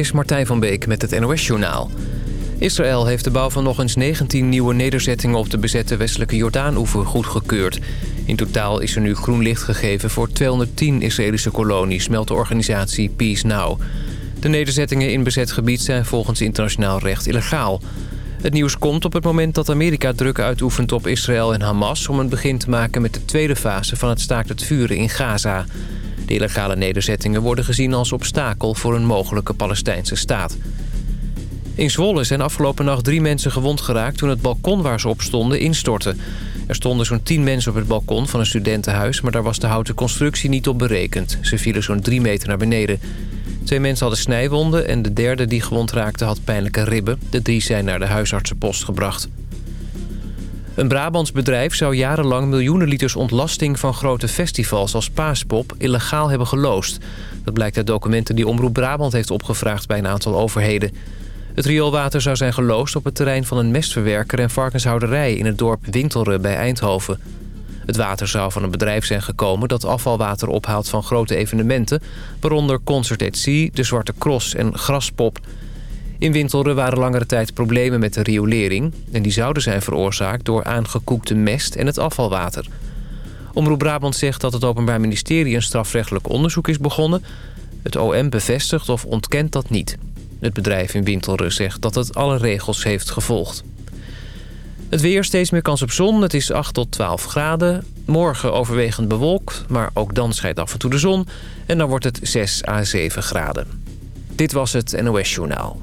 is Martijn van Beek met het NOS-journaal. Israël heeft de bouw van nog eens 19 nieuwe nederzettingen... op de bezette westelijke Jordaan-oever goedgekeurd. In totaal is er nu groen licht gegeven voor 210 Israëlische kolonies... meldt de organisatie Peace Now. De nederzettingen in bezet gebied zijn volgens internationaal recht illegaal. Het nieuws komt op het moment dat Amerika druk uitoefent op Israël en Hamas... om een begin te maken met de tweede fase van het staakt het vuren in Gaza... De illegale nederzettingen worden gezien als obstakel voor een mogelijke Palestijnse staat. In Zwolle zijn afgelopen nacht drie mensen gewond geraakt... toen het balkon waar ze op stonden instortte. Er stonden zo'n tien mensen op het balkon van een studentenhuis... maar daar was de houten constructie niet op berekend. Ze vielen zo'n drie meter naar beneden. Twee mensen hadden snijwonden en de derde die gewond raakte had pijnlijke ribben. De drie zijn naar de huisartsenpost gebracht. Een Brabants bedrijf zou jarenlang miljoenen liters ontlasting van grote festivals als Paaspop illegaal hebben geloosd. Dat blijkt uit documenten die Omroep Brabant heeft opgevraagd bij een aantal overheden. Het rioolwater zou zijn geloosd op het terrein van een mestverwerker en varkenshouderij in het dorp Wintelre bij Eindhoven. Het water zou van een bedrijf zijn gekomen dat afvalwater ophaalt van grote evenementen... waaronder Concert Sea, de Zwarte Cross en Graspop... In Wintelre waren langere tijd problemen met de riolering... en die zouden zijn veroorzaakt door aangekoekte mest en het afvalwater. Omroep Brabant zegt dat het Openbaar Ministerie een strafrechtelijk onderzoek is begonnen. Het OM bevestigt of ontkent dat niet. Het bedrijf in Wintelre zegt dat het alle regels heeft gevolgd. Het weer steeds meer kans op zon. Het is 8 tot 12 graden. Morgen overwegend bewolkt, maar ook dan schijnt af en toe de zon. En dan wordt het 6 à 7 graden. Dit was het NOS Journaal.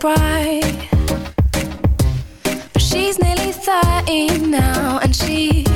bright. But she's nearly 30 now, and she's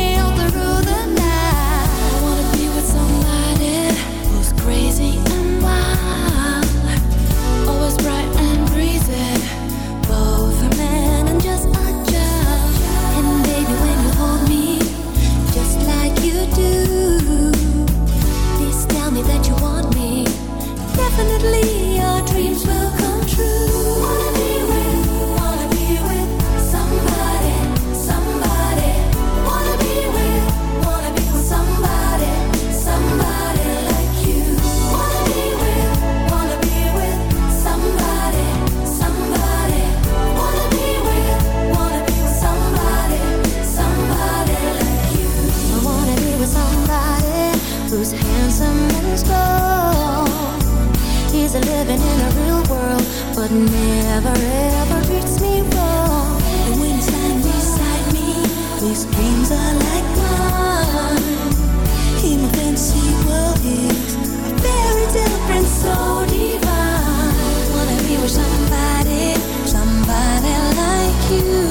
Definitely our dreams will is living in a real world, but never ever treats me wrong. And when you stand beside me, these dreams are like mine. In my fantasy world it's a very different, so divine. Wanna be with somebody, somebody like you.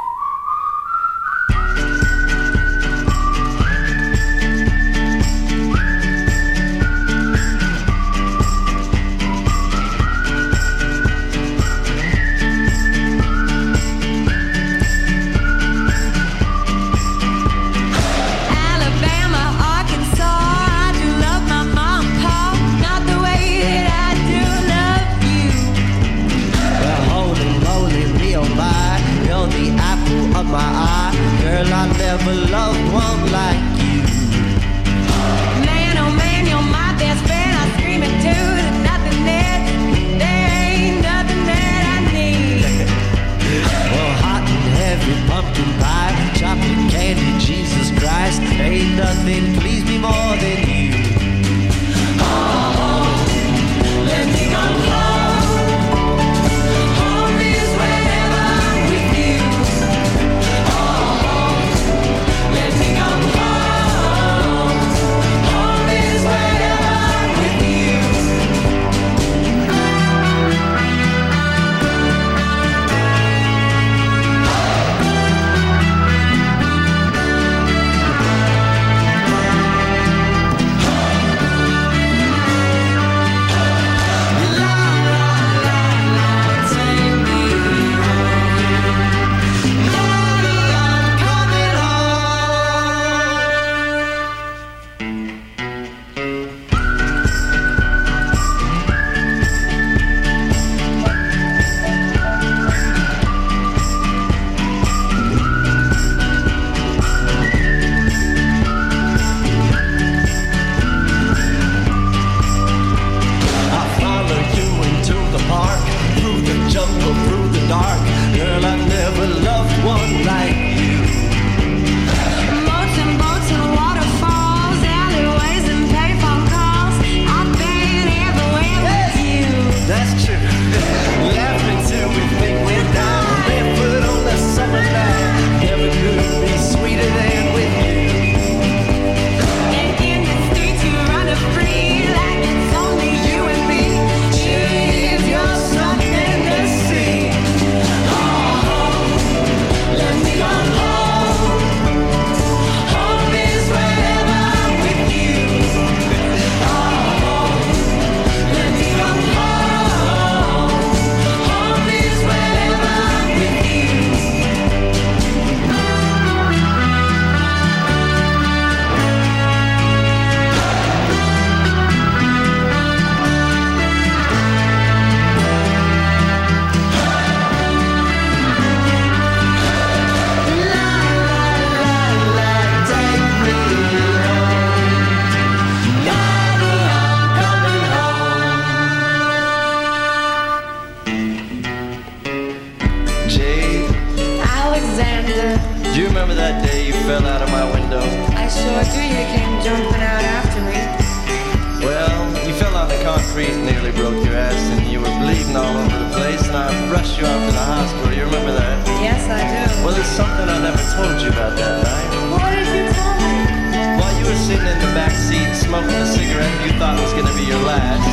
sitting in the back seat smoking a cigarette you thought was going to be your last.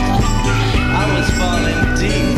I was falling deep.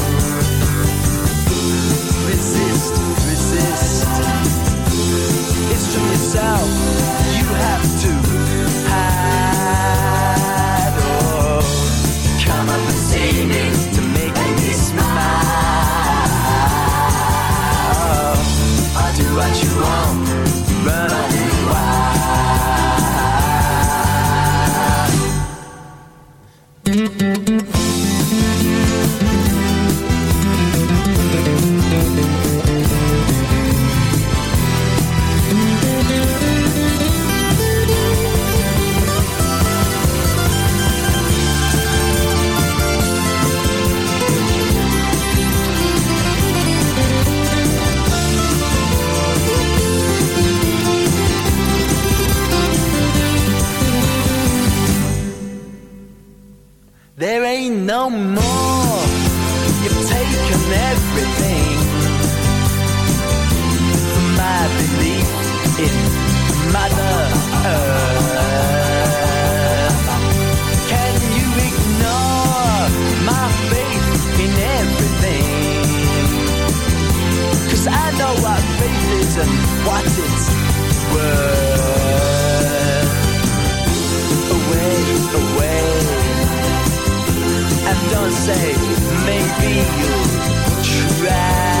to yourself. You have to. There ain't no more. You've taken everything. My belief in Mother Earth. say maybe you'll try.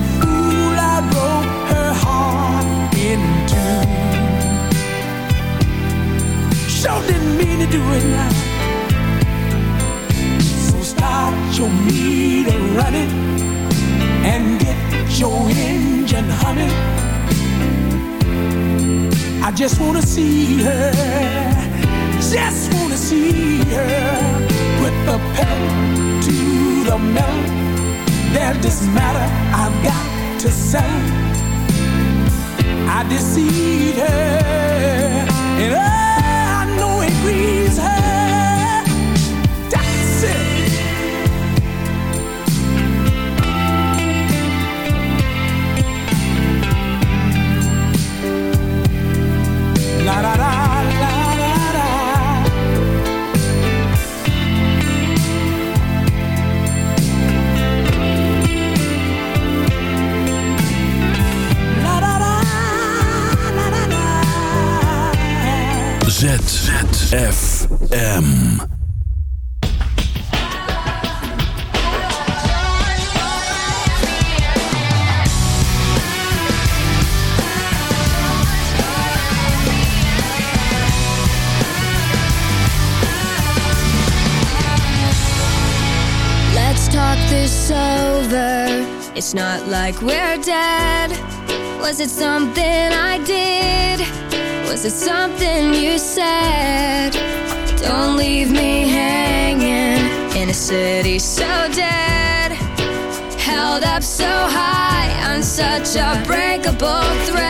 Fool, I broke her heart in two. Sure didn't mean to do it now. So start your meter running and get your engine humming. I just wanna see her, just wanna see her. Put the pedal to the metal. There's this matter I've got to say. I deceived her, and I both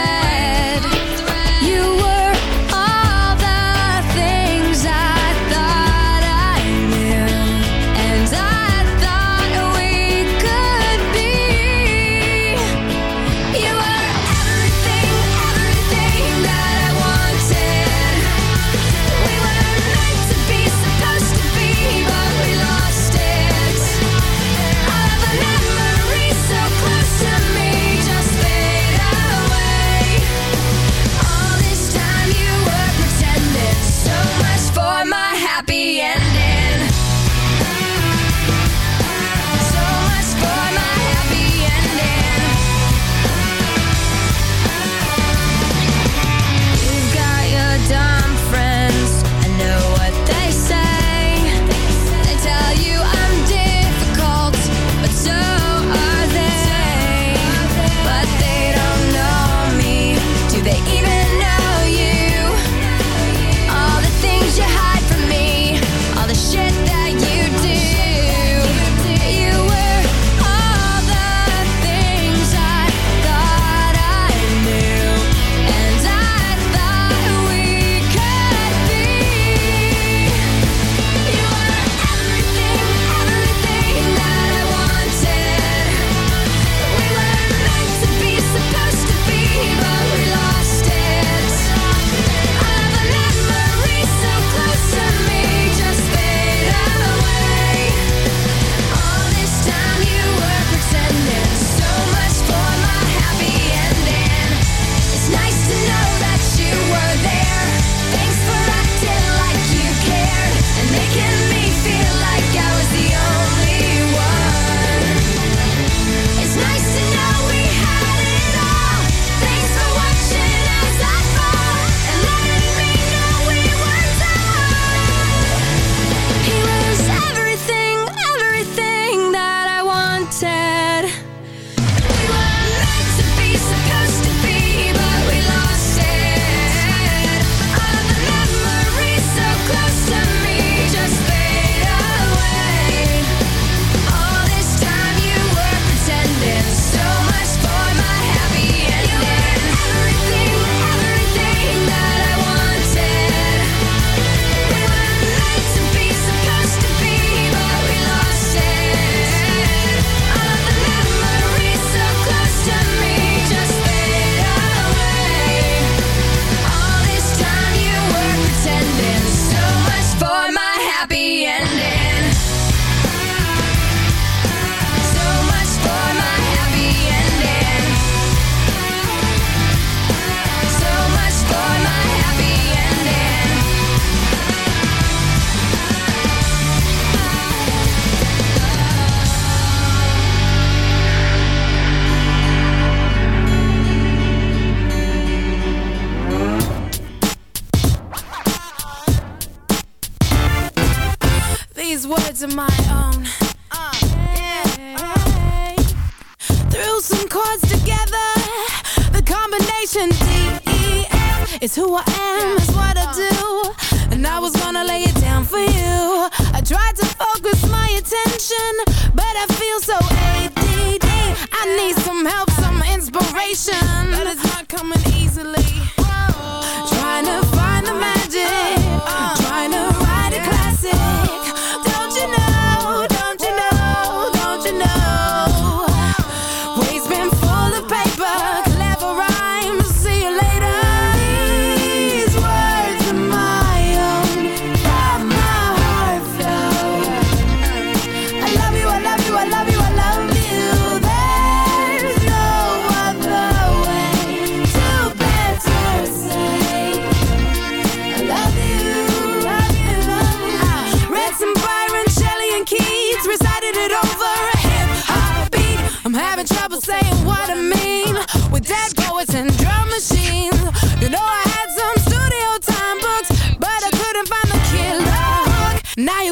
I'm having trouble saying what I mean. With dead poets and drum machines. You know I had some studio time books, But I couldn't find the killer Now you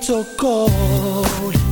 zo so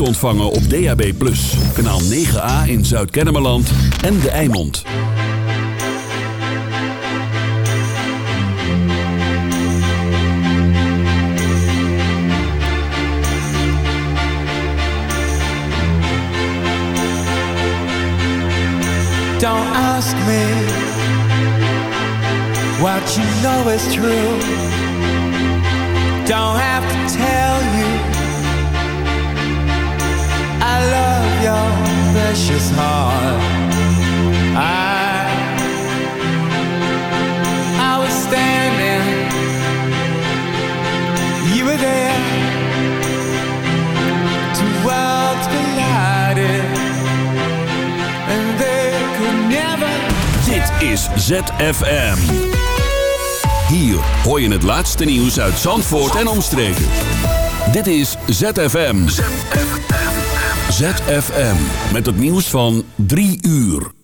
ontvangen op DAB+. Kanaal 9A in Zuid-Kennemerland en De Eimond. Don't ask me what you know is true. Don't precious heart. I I was standing, you were there. Two worlds collided, and they could never. Dit is ZFM. Hier hoor je het laatste nieuws uit Zandvoort en omstreken. Dit is ZFM. ZFM. Met het nieuws van 3 uur.